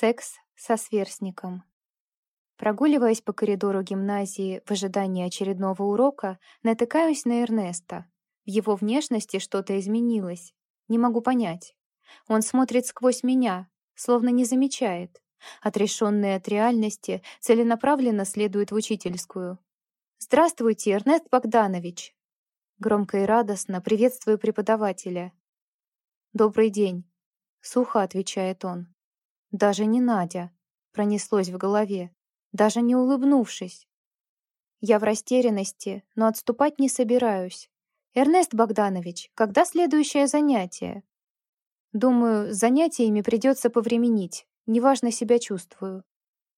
Секс со сверстником. Прогуливаясь по коридору гимназии в ожидании очередного урока, натыкаюсь на Эрнеста. В его внешности что-то изменилось. Не могу понять. Он смотрит сквозь меня, словно не замечает. Отрешенный от реальности, целенаправленно следует в учительскую. «Здравствуйте, Эрнест Богданович!» Громко и радостно приветствую преподавателя. «Добрый день», — сухо отвечает он. Даже не Надя. Пронеслось в голове. Даже не улыбнувшись. Я в растерянности, но отступать не собираюсь. «Эрнест Богданович, когда следующее занятие?» «Думаю, с занятиями придется повременить. Неважно себя чувствую».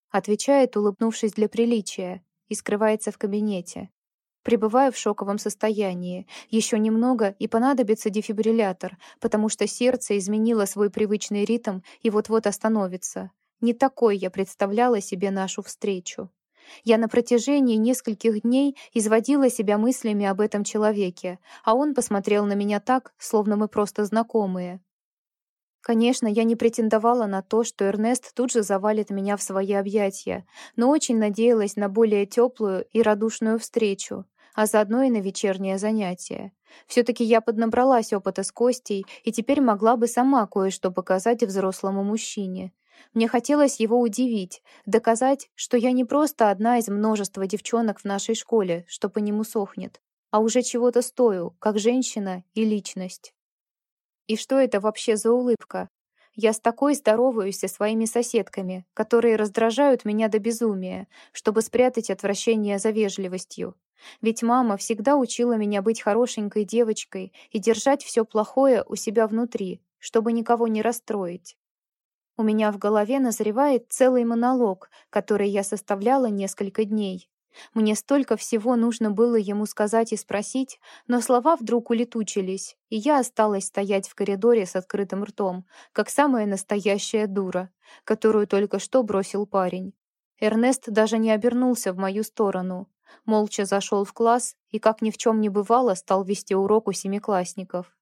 Отвечает, улыбнувшись для приличия, и скрывается в кабинете. Пребываю в шоковом состоянии. Еще немного, и понадобится дефибриллятор, потому что сердце изменило свой привычный ритм и вот-вот остановится. Не такой я представляла себе нашу встречу. Я на протяжении нескольких дней изводила себя мыслями об этом человеке, а он посмотрел на меня так, словно мы просто знакомые. Конечно, я не претендовала на то, что Эрнест тут же завалит меня в свои объятия, но очень надеялась на более теплую и радушную встречу а заодно и на вечернее занятие. Все-таки я поднабралась опыта с Костей и теперь могла бы сама кое-что показать взрослому мужчине. Мне хотелось его удивить, доказать, что я не просто одна из множества девчонок в нашей школе, что по нему сохнет, а уже чего-то стою, как женщина и личность. И что это вообще за улыбка? Я с такой здороваюсь со своими соседками, которые раздражают меня до безумия, чтобы спрятать отвращение за вежливостью. Ведь мама всегда учила меня быть хорошенькой девочкой и держать все плохое у себя внутри, чтобы никого не расстроить. У меня в голове назревает целый монолог, который я составляла несколько дней. Мне столько всего нужно было ему сказать и спросить, но слова вдруг улетучились, и я осталась стоять в коридоре с открытым ртом, как самая настоящая дура, которую только что бросил парень. Эрнест даже не обернулся в мою сторону, молча зашел в класс и, как ни в чем не бывало, стал вести урок у семиклассников.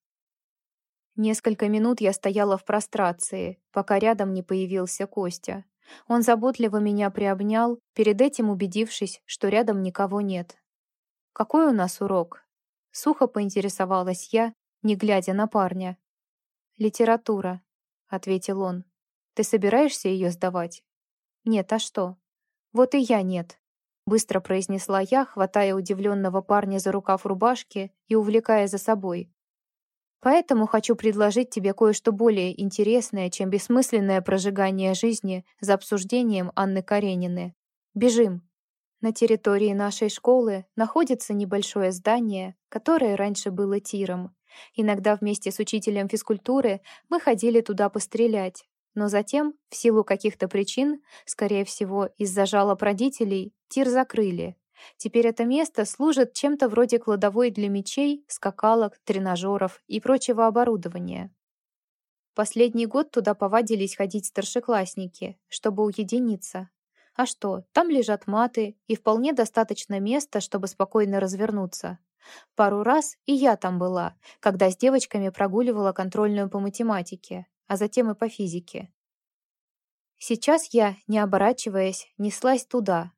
Несколько минут я стояла в прострации, пока рядом не появился Костя. Он заботливо меня приобнял, перед этим убедившись, что рядом никого нет. «Какой у нас урок?» Сухо поинтересовалась я, не глядя на парня. «Литература», — ответил он. «Ты собираешься ее сдавать?» «Нет, а что?» «Вот и я нет», быстро произнесла я, хватая удивленного парня за рукав рубашки и увлекая за собой. Поэтому хочу предложить тебе кое-что более интересное, чем бессмысленное прожигание жизни за обсуждением Анны Каренины. Бежим. На территории нашей школы находится небольшое здание, которое раньше было тиром. Иногда вместе с учителем физкультуры мы ходили туда пострелять, но затем, в силу каких-то причин, скорее всего, из-за жалоб родителей, тир закрыли. Теперь это место служит чем-то вроде кладовой для мечей, скакалок, тренажеров и прочего оборудования. Последний год туда повадились ходить старшеклассники, чтобы уединиться. А что, там лежат маты, и вполне достаточно места, чтобы спокойно развернуться. Пару раз и я там была, когда с девочками прогуливала контрольную по математике а затем и по физике. Сейчас я, не оборачиваясь, неслась туда.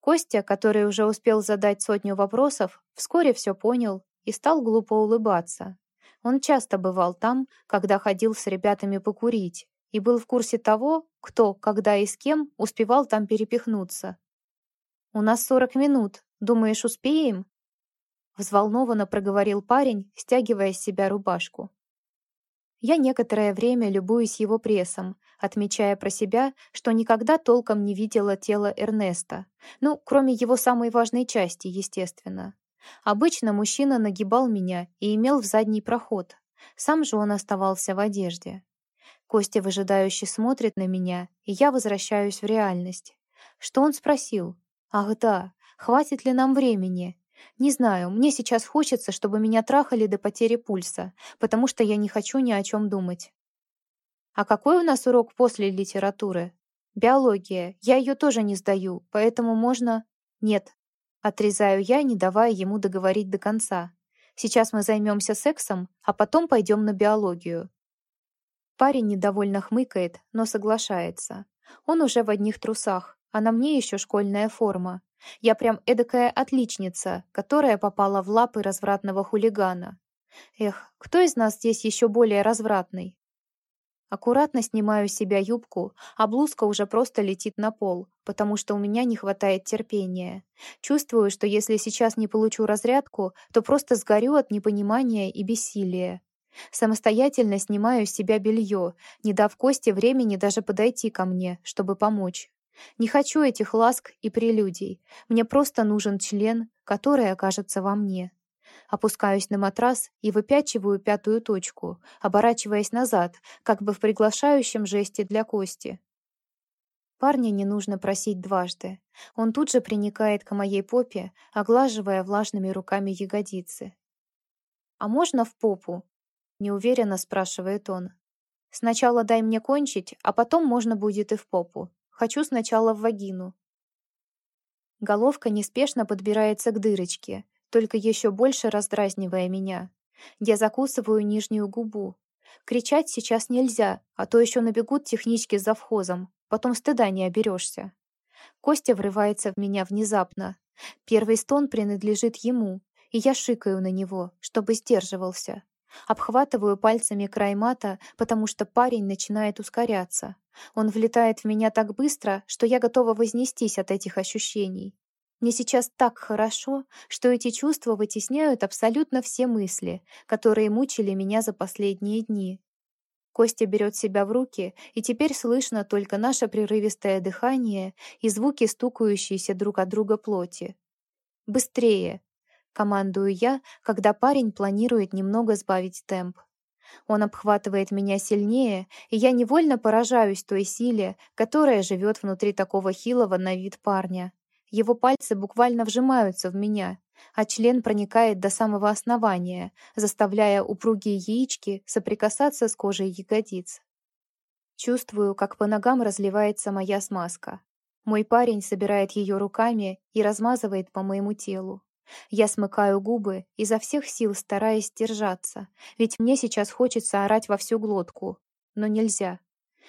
Костя, который уже успел задать сотню вопросов, вскоре все понял и стал глупо улыбаться. Он часто бывал там, когда ходил с ребятами покурить, и был в курсе того, кто, когда и с кем успевал там перепихнуться. «У нас сорок минут. Думаешь, успеем?» Взволнованно проговорил парень, стягивая с себя рубашку. Я некоторое время любуюсь его прессом, отмечая про себя, что никогда толком не видела тело Эрнеста. Ну, кроме его самой важной части, естественно. Обычно мужчина нагибал меня и имел в задний проход. Сам же он оставался в одежде. Костя выжидающе смотрит на меня, и я возвращаюсь в реальность. Что он спросил? Ах да, хватит ли нам времени? Не знаю, мне сейчас хочется, чтобы меня трахали до потери пульса, потому что я не хочу ни о чем думать. А какой у нас урок после литературы? Биология. Я ее тоже не сдаю, поэтому можно... Нет. Отрезаю я, не давая ему договорить до конца. Сейчас мы займемся сексом, а потом пойдем на биологию. Парень недовольно хмыкает, но соглашается. Он уже в одних трусах, а на мне еще школьная форма. Я прям эдакая отличница, которая попала в лапы развратного хулигана. Эх, кто из нас здесь еще более развратный? Аккуратно снимаю с себя юбку, а блузка уже просто летит на пол, потому что у меня не хватает терпения. Чувствую, что если сейчас не получу разрядку, то просто сгорю от непонимания и бессилия. Самостоятельно снимаю с себя белье, не дав Косте времени даже подойти ко мне, чтобы помочь. Не хочу этих ласк и прелюдий. Мне просто нужен член, который окажется во мне. Опускаюсь на матрас и выпячиваю пятую точку, оборачиваясь назад, как бы в приглашающем жесте для Кости. Парня не нужно просить дважды. Он тут же приникает к моей попе, оглаживая влажными руками ягодицы. «А можно в попу?» — неуверенно спрашивает он. «Сначала дай мне кончить, а потом можно будет и в попу. Хочу сначала в вагину». Головка неспешно подбирается к дырочке, только еще больше раздразнивая меня. Я закусываю нижнюю губу. Кричать сейчас нельзя, а то еще набегут технички с завхозом, потом стыда не оберешься. Костя врывается в меня внезапно. Первый стон принадлежит ему, и я шикаю на него, чтобы сдерживался. Обхватываю пальцами край мата, потому что парень начинает ускоряться. Он влетает в меня так быстро, что я готова вознестись от этих ощущений. Мне сейчас так хорошо, что эти чувства вытесняют абсолютно все мысли, которые мучили меня за последние дни. Костя берет себя в руки, и теперь слышно только наше прерывистое дыхание и звуки, стукающиеся друг от друга плоти. «Быстрее!» — командую я, когда парень планирует немного сбавить темп. Он обхватывает меня сильнее, и я невольно поражаюсь той силе, которая живет внутри такого хилого на вид парня. Его пальцы буквально вжимаются в меня, а член проникает до самого основания, заставляя упругие яички соприкасаться с кожей ягодиц. Чувствую, как по ногам разливается моя смазка. Мой парень собирает ее руками и размазывает по моему телу. Я смыкаю губы, изо всех сил стараясь держаться, ведь мне сейчас хочется орать во всю глотку, но нельзя.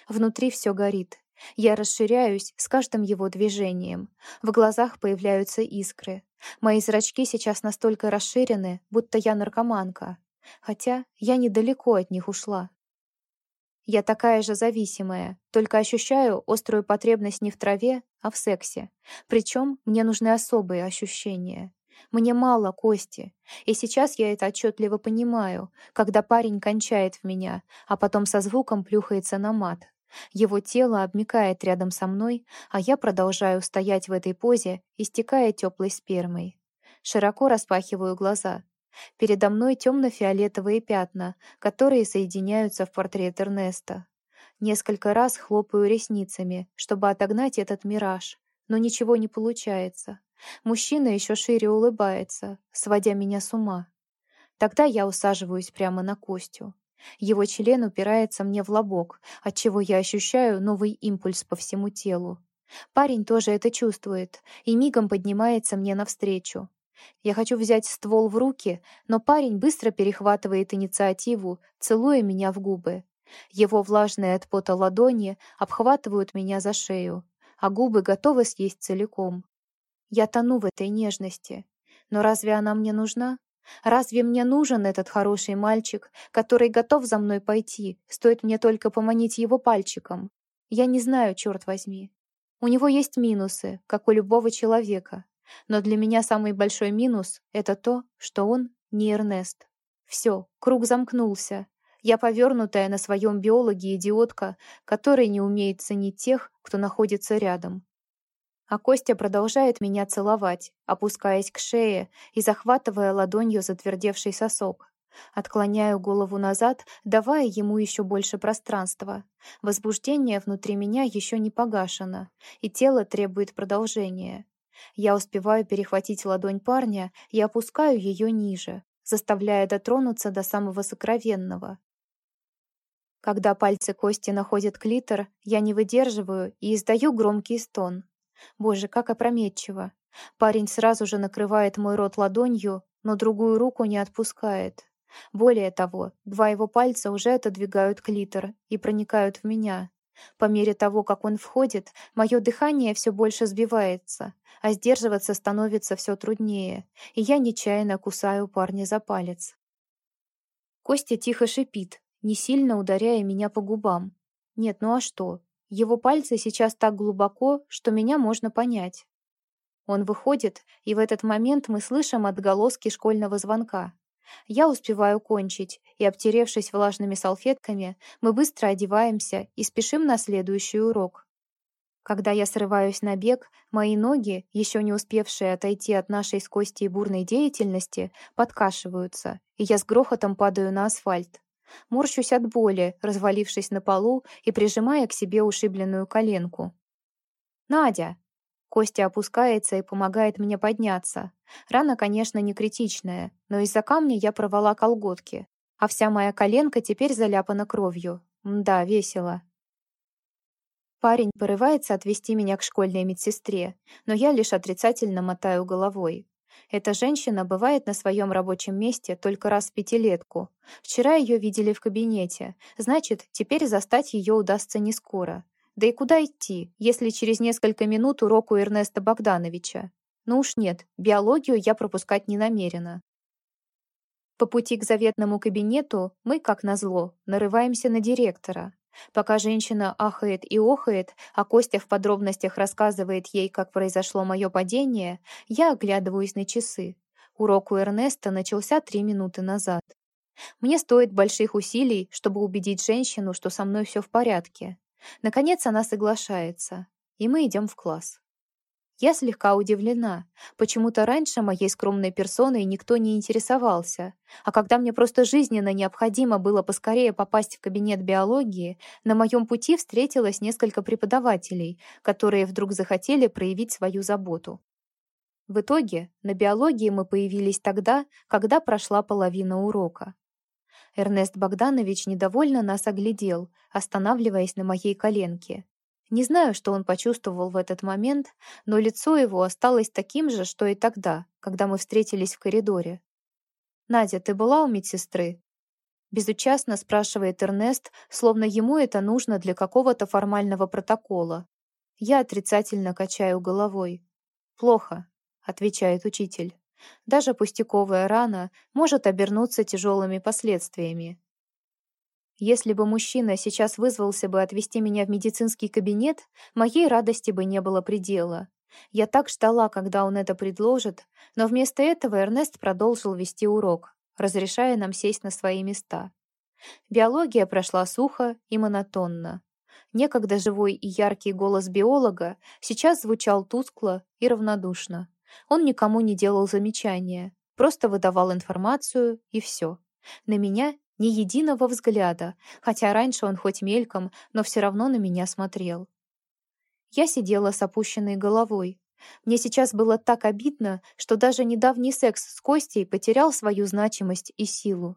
Внутри все горит, я расширяюсь с каждым его движением. В глазах появляются искры. Мои зрачки сейчас настолько расширены, будто я наркоманка. Хотя я недалеко от них ушла. Я такая же зависимая, только ощущаю острую потребность не в траве, а в сексе. Причем мне нужны особые ощущения. Мне мало кости, и сейчас я это отчетливо понимаю, когда парень кончает в меня, а потом со звуком плюхается на мат. Его тело обмикает рядом со мной, а я продолжаю стоять в этой позе, истекая теплой спермой. Широко распахиваю глаза. Передо мной темно-фиолетовые пятна, которые соединяются в портрет Эрнеста. Несколько раз хлопаю ресницами, чтобы отогнать этот мираж, но ничего не получается. Мужчина еще шире улыбается, сводя меня с ума. Тогда я усаживаюсь прямо на Костю. Его член упирается мне в лобок, отчего я ощущаю новый импульс по всему телу. Парень тоже это чувствует и мигом поднимается мне навстречу. Я хочу взять ствол в руки, но парень быстро перехватывает инициативу, целуя меня в губы. Его влажные от пота ладони обхватывают меня за шею, а губы готовы съесть целиком. Я тону в этой нежности. Но разве она мне нужна? Разве мне нужен этот хороший мальчик, который готов за мной пойти, стоит мне только поманить его пальчиком? Я не знаю, черт возьми. У него есть минусы, как у любого человека. Но для меня самый большой минус — это то, что он не Эрнест. Все, круг замкнулся. Я повернутая на своем биологе идиотка, которая не умеет ценить тех, кто находится рядом. А Костя продолжает меня целовать, опускаясь к шее и захватывая ладонью затвердевший сосок. Отклоняю голову назад, давая ему еще больше пространства. Возбуждение внутри меня еще не погашено, и тело требует продолжения. Я успеваю перехватить ладонь парня и опускаю ее ниже, заставляя дотронуться до самого сокровенного. Когда пальцы Кости находят клитор, я не выдерживаю и издаю громкий стон. Боже, как опрометчиво. Парень сразу же накрывает мой рот ладонью, но другую руку не отпускает. Более того, два его пальца уже отодвигают клитор и проникают в меня. По мере того, как он входит, мое дыхание все больше сбивается, а сдерживаться становится все труднее, и я нечаянно кусаю парня за палец. Костя тихо шипит, не сильно ударяя меня по губам. Нет, ну а что? Его пальцы сейчас так глубоко, что меня можно понять. Он выходит, и в этот момент мы слышим отголоски школьного звонка. Я успеваю кончить, и, обтеревшись влажными салфетками, мы быстро одеваемся и спешим на следующий урок. Когда я срываюсь на бег, мои ноги, еще не успевшие отойти от нашей с Костей бурной деятельности, подкашиваются, и я с грохотом падаю на асфальт. Морщусь от боли, развалившись на полу и прижимая к себе ушибленную коленку. «Надя!» Костя опускается и помогает мне подняться. Рана, конечно, не критичная, но из-за камня я порвала колготки, а вся моя коленка теперь заляпана кровью. Да, весело. Парень порывается отвести меня к школьной медсестре, но я лишь отрицательно мотаю головой. Эта женщина бывает на своем рабочем месте только раз в пятилетку. Вчера ее видели в кабинете, значит, теперь застать ее удастся не скоро. Да и куда идти, если через несколько минут урок у Эрнеста Богдановича? Ну уж нет, биологию я пропускать не намерена. По пути к заветному кабинету мы, как назло, нарываемся на директора. Пока женщина ахает и охает, а Костя в подробностях рассказывает ей, как произошло мое падение, я оглядываюсь на часы. Урок у Эрнеста начался три минуты назад. Мне стоит больших усилий, чтобы убедить женщину, что со мной все в порядке. Наконец она соглашается, и мы идем в класс. Я слегка удивлена. Почему-то раньше моей скромной персоной никто не интересовался, а когда мне просто жизненно необходимо было поскорее попасть в кабинет биологии, на моем пути встретилось несколько преподавателей, которые вдруг захотели проявить свою заботу. В итоге на биологии мы появились тогда, когда прошла половина урока. Эрнест Богданович недовольно нас оглядел, останавливаясь на моей коленке. Не знаю, что он почувствовал в этот момент, но лицо его осталось таким же, что и тогда, когда мы встретились в коридоре. «Надя, ты была у медсестры?» Безучастно спрашивает Эрнест, словно ему это нужно для какого-то формального протокола. Я отрицательно качаю головой. «Плохо», — отвечает учитель. Даже пустяковая рана может обернуться тяжелыми последствиями. Если бы мужчина сейчас вызвался бы отвезти меня в медицинский кабинет, моей радости бы не было предела. Я так ждала, когда он это предложит, но вместо этого Эрнест продолжил вести урок, разрешая нам сесть на свои места. Биология прошла сухо и монотонно. Некогда живой и яркий голос биолога сейчас звучал тускло и равнодушно. Он никому не делал замечания, просто выдавал информацию, и все. На меня ни единого взгляда, хотя раньше он хоть мельком, но все равно на меня смотрел. Я сидела с опущенной головой. Мне сейчас было так обидно, что даже недавний секс с Костей потерял свою значимость и силу.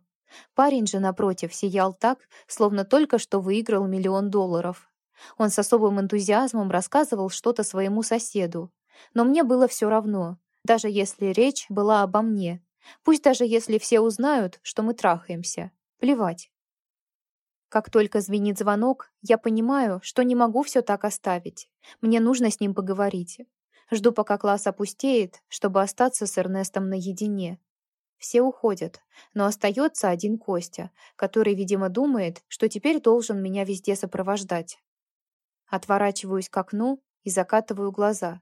Парень же, напротив, сиял так, словно только что выиграл миллион долларов. Он с особым энтузиазмом рассказывал что-то своему соседу, но мне было все равно, даже если речь была обо мне. Пусть даже если все узнают, что мы трахаемся. Плевать. Как только звенит звонок, я понимаю, что не могу все так оставить. Мне нужно с ним поговорить. Жду, пока класс опустеет, чтобы остаться с Эрнестом наедине. Все уходят, но остается один Костя, который, видимо, думает, что теперь должен меня везде сопровождать. Отворачиваюсь к окну и закатываю глаза.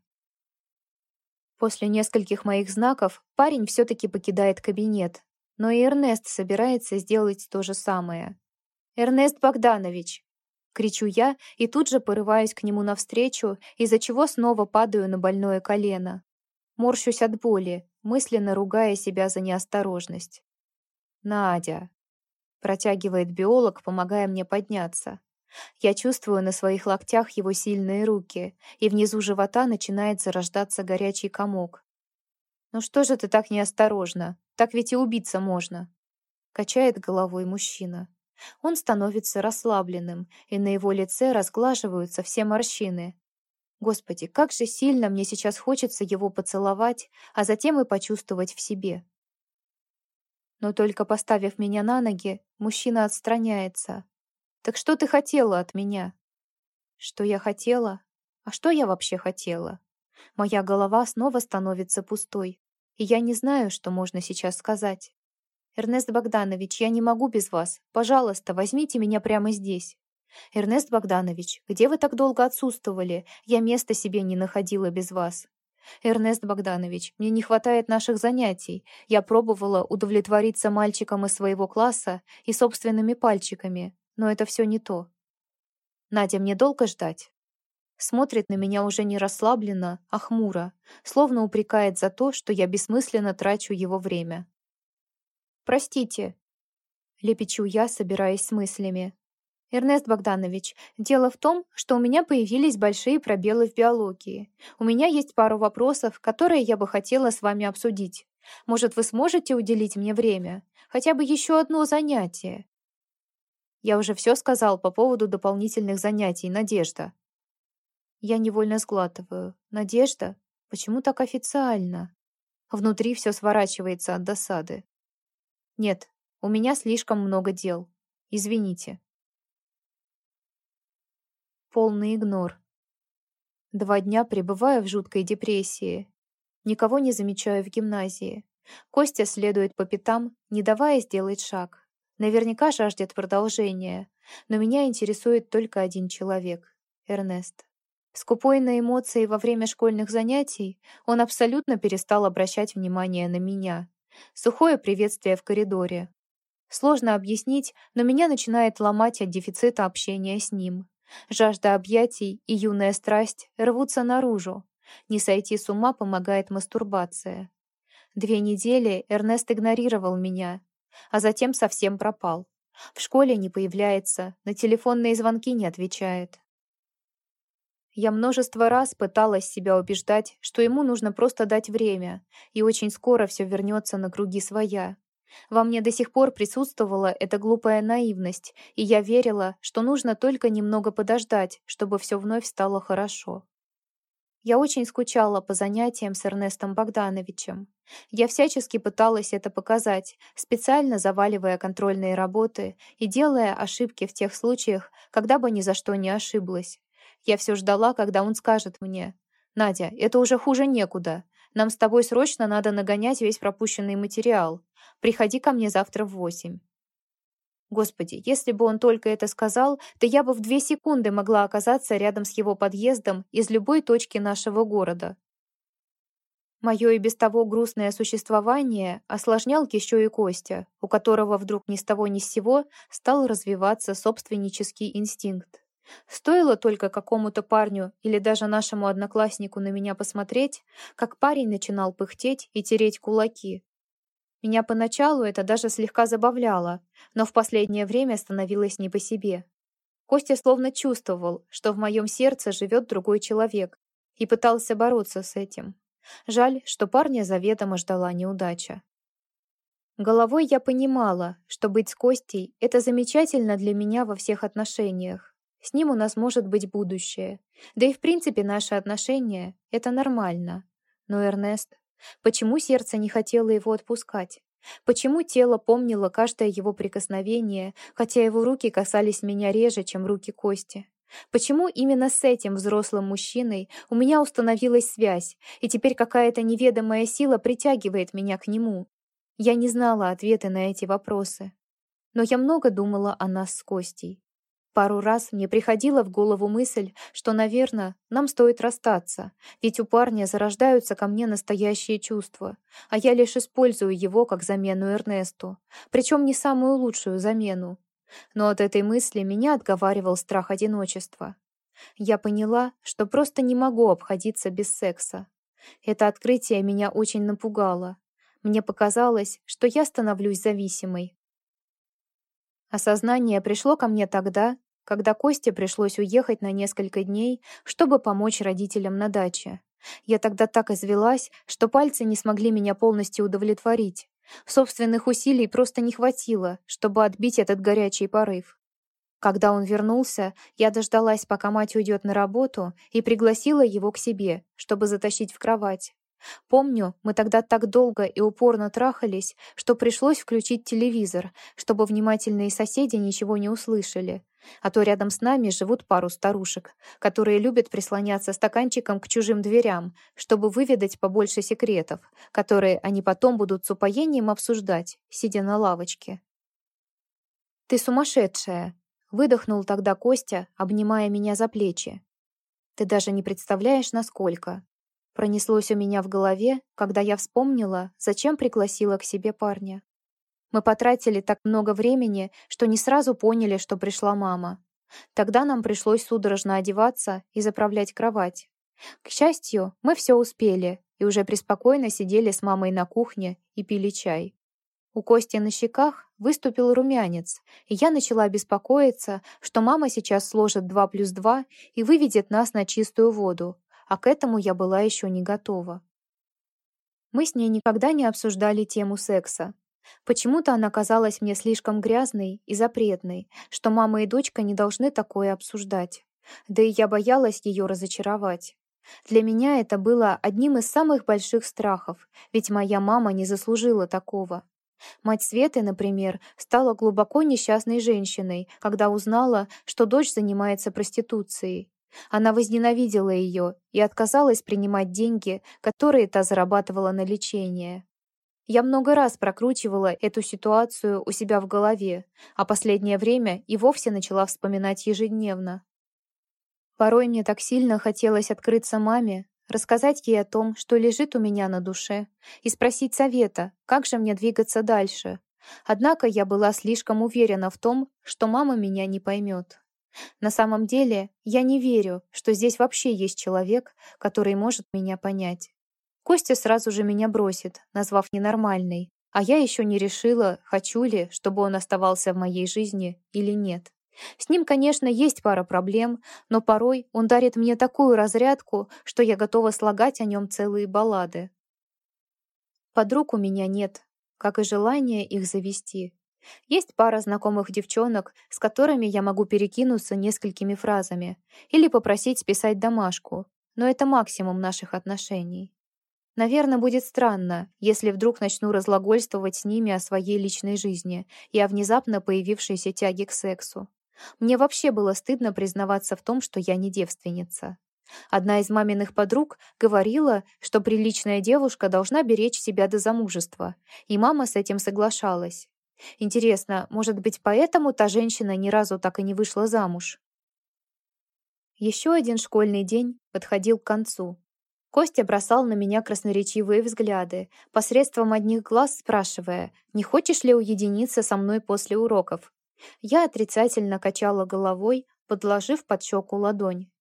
После нескольких моих знаков парень все-таки покидает кабинет, но и Эрнест собирается сделать то же самое. «Эрнест Богданович!» Кричу я и тут же порываюсь к нему навстречу, из-за чего снова падаю на больное колено. Морщусь от боли, мысленно ругая себя за неосторожность. «Надя!» Протягивает биолог, помогая мне подняться. Я чувствую на своих локтях его сильные руки, и внизу живота начинает зарождаться горячий комок. «Ну что же ты так неосторожно? Так ведь и убиться можно!» Качает головой мужчина. Он становится расслабленным, и на его лице разглаживаются все морщины. Господи, как же сильно мне сейчас хочется его поцеловать, а затем и почувствовать в себе. Но только поставив меня на ноги, мужчина отстраняется, «Так что ты хотела от меня?» Что я хотела? А что я вообще хотела? Моя голова снова становится пустой, и я не знаю, что можно сейчас сказать. «Эрнест Богданович, я не могу без вас. Пожалуйста, возьмите меня прямо здесь». «Эрнест Богданович, где вы так долго отсутствовали? Я места себе не находила без вас». «Эрнест Богданович, мне не хватает наших занятий. Я пробовала удовлетвориться мальчиком из своего класса и собственными пальчиками, но это все не то». «Надя, мне долго ждать?» Смотрит на меня уже не расслабленно, а хмуро, словно упрекает за то, что я бессмысленно трачу его время. «Простите», — лепечу я, собираясь с мыслями. Эрнест Богданович, дело в том, что у меня появились большие пробелы в биологии. У меня есть пару вопросов, которые я бы хотела с вами обсудить. Может, вы сможете уделить мне время? Хотя бы еще одно занятие. Я уже все сказал по поводу дополнительных занятий, Надежда. Я невольно сглатываю. Надежда? Почему так официально? Внутри все сворачивается от досады. Нет, у меня слишком много дел. Извините полный игнор. Два дня пребываю в жуткой депрессии. Никого не замечаю в гимназии. Костя следует по пятам, не давая сделать шаг. Наверняка жаждет продолжения, но меня интересует только один человек — Эрнест. Скупой на эмоции во время школьных занятий, он абсолютно перестал обращать внимание на меня. Сухое приветствие в коридоре. Сложно объяснить, но меня начинает ломать от дефицита общения с ним. Жажда объятий и юная страсть рвутся наружу. Не сойти с ума помогает мастурбация. Две недели Эрнест игнорировал меня, а затем совсем пропал. В школе не появляется, на телефонные звонки не отвечает. Я множество раз пыталась себя убеждать, что ему нужно просто дать время, и очень скоро все вернется на круги своя. Во мне до сих пор присутствовала эта глупая наивность, и я верила, что нужно только немного подождать, чтобы все вновь стало хорошо. Я очень скучала по занятиям с Эрнестом Богдановичем. Я всячески пыталась это показать, специально заваливая контрольные работы и делая ошибки в тех случаях, когда бы ни за что не ошиблась. Я все ждала, когда он скажет мне, «Надя, это уже хуже некуда. Нам с тобой срочно надо нагонять весь пропущенный материал. Приходи ко мне завтра в восемь». Господи, если бы он только это сказал, то я бы в две секунды могла оказаться рядом с его подъездом из любой точки нашего города. Мое и без того грустное существование осложнял еще и Костя, у которого вдруг ни с того ни с сего стал развиваться собственнический инстинкт. Стоило только какому-то парню или даже нашему однокласснику на меня посмотреть, как парень начинал пыхтеть и тереть кулаки. Меня поначалу это даже слегка забавляло, но в последнее время становилось не по себе. Костя словно чувствовал, что в моем сердце живет другой человек, и пытался бороться с этим. Жаль, что парня заведомо ждала неудача. Головой я понимала, что быть с Костей — это замечательно для меня во всех отношениях. С ним у нас может быть будущее. Да и в принципе наши отношения — это нормально. Но Эрнест... Почему сердце не хотело его отпускать? Почему тело помнило каждое его прикосновение, хотя его руки касались меня реже, чем руки Кости? Почему именно с этим взрослым мужчиной у меня установилась связь, и теперь какая-то неведомая сила притягивает меня к нему? Я не знала ответы на эти вопросы. Но я много думала о нас с Костей. Пару раз мне приходила в голову мысль, что, наверное, нам стоит расстаться, ведь у парня зарождаются ко мне настоящие чувства, а я лишь использую его как замену Эрнесту, причем не самую лучшую замену. Но от этой мысли меня отговаривал страх одиночества. Я поняла, что просто не могу обходиться без секса. Это открытие меня очень напугало. Мне показалось, что я становлюсь зависимой. Осознание пришло ко мне тогда, когда Косте пришлось уехать на несколько дней, чтобы помочь родителям на даче. Я тогда так извелась, что пальцы не смогли меня полностью удовлетворить. Собственных усилий просто не хватило, чтобы отбить этот горячий порыв. Когда он вернулся, я дождалась, пока мать уйдет на работу, и пригласила его к себе, чтобы затащить в кровать. Помню, мы тогда так долго и упорно трахались, что пришлось включить телевизор, чтобы внимательные соседи ничего не услышали. А то рядом с нами живут пару старушек, которые любят прислоняться стаканчиком к чужим дверям, чтобы выведать побольше секретов, которые они потом будут с упоением обсуждать, сидя на лавочке. «Ты сумасшедшая!» — выдохнул тогда Костя, обнимая меня за плечи. «Ты даже не представляешь, насколько!» Пронеслось у меня в голове, когда я вспомнила, зачем пригласила к себе парня. Мы потратили так много времени, что не сразу поняли, что пришла мама. Тогда нам пришлось судорожно одеваться и заправлять кровать. К счастью, мы все успели и уже преспокойно сидели с мамой на кухне и пили чай. У Кости на щеках выступил румянец, и я начала беспокоиться, что мама сейчас сложит два плюс два и выведет нас на чистую воду, а к этому я была еще не готова. Мы с ней никогда не обсуждали тему секса, Почему-то она казалась мне слишком грязной и запретной, что мама и дочка не должны такое обсуждать. Да и я боялась ее разочаровать. Для меня это было одним из самых больших страхов, ведь моя мама не заслужила такого. Мать Светы, например, стала глубоко несчастной женщиной, когда узнала, что дочь занимается проституцией. Она возненавидела ее и отказалась принимать деньги, которые та зарабатывала на лечение. Я много раз прокручивала эту ситуацию у себя в голове, а последнее время и вовсе начала вспоминать ежедневно. Порой мне так сильно хотелось открыться маме, рассказать ей о том, что лежит у меня на душе, и спросить совета, как же мне двигаться дальше. Однако я была слишком уверена в том, что мама меня не поймет. На самом деле, я не верю, что здесь вообще есть человек, который может меня понять. Костя сразу же меня бросит, назвав ненормальной, а я еще не решила, хочу ли, чтобы он оставался в моей жизни или нет. С ним, конечно, есть пара проблем, но порой он дарит мне такую разрядку, что я готова слагать о нем целые баллады. Подруг у меня нет, как и желания их завести. Есть пара знакомых девчонок, с которыми я могу перекинуться несколькими фразами или попросить списать домашку, но это максимум наших отношений. Наверное, будет странно, если вдруг начну разглагольствовать с ними о своей личной жизни и о внезапно появившейся тяге к сексу. Мне вообще было стыдно признаваться в том, что я не девственница. Одна из маминых подруг говорила, что приличная девушка должна беречь себя до замужества, и мама с этим соглашалась. Интересно, может быть, поэтому та женщина ни разу так и не вышла замуж? Еще один школьный день подходил к концу. Костя бросал на меня красноречивые взгляды, посредством одних глаз спрашивая, не хочешь ли уединиться со мной после уроков. Я отрицательно качала головой, подложив под щеку ладонь.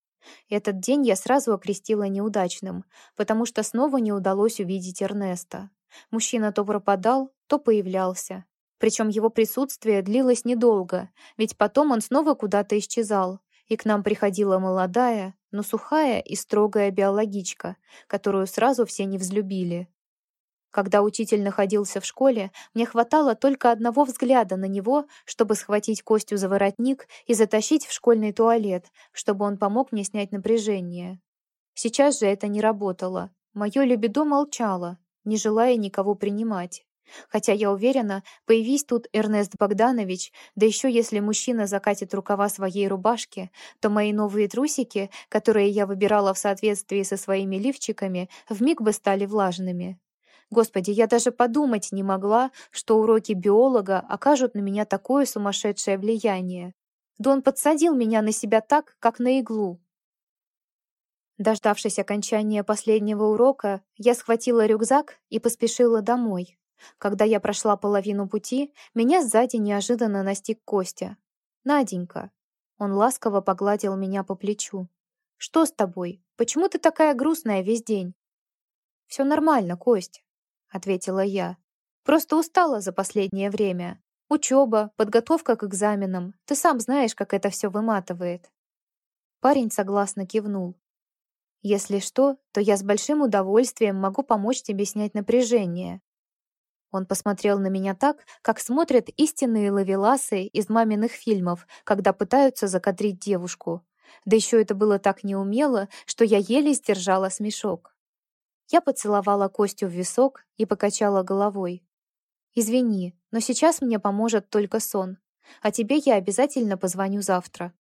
Этот день я сразу окрестила неудачным, потому что снова не удалось увидеть Эрнеста. Мужчина то пропадал, то появлялся. Причем его присутствие длилось недолго, ведь потом он снова куда-то исчезал, и к нам приходила молодая, но сухая и строгая биологичка, которую сразу все не взлюбили. Когда учитель находился в школе, мне хватало только одного взгляда на него, чтобы схватить Костю за воротник и затащить в школьный туалет, чтобы он помог мне снять напряжение. Сейчас же это не работало. Мое лебедо молчало, не желая никого принимать. Хотя я уверена, появись тут Эрнест Богданович, да еще если мужчина закатит рукава своей рубашки, то мои новые трусики, которые я выбирала в соответствии со своими лифчиками, вмиг бы стали влажными. Господи, я даже подумать не могла, что уроки биолога окажут на меня такое сумасшедшее влияние. Да он подсадил меня на себя так, как на иглу. Дождавшись окончания последнего урока, я схватила рюкзак и поспешила домой. Когда я прошла половину пути, меня сзади неожиданно настиг Костя. «Наденька». Он ласково погладил меня по плечу. «Что с тобой? Почему ты такая грустная весь день?» «Все нормально, Кость», — ответила я. «Просто устала за последнее время. Учеба, подготовка к экзаменам. Ты сам знаешь, как это все выматывает». Парень согласно кивнул. «Если что, то я с большим удовольствием могу помочь тебе снять напряжение. Он посмотрел на меня так, как смотрят истинные лавеласы из маминых фильмов, когда пытаются закадрить девушку. Да еще это было так неумело, что я еле сдержала смешок. Я поцеловала Костю в висок и покачала головой. «Извини, но сейчас мне поможет только сон. А тебе я обязательно позвоню завтра.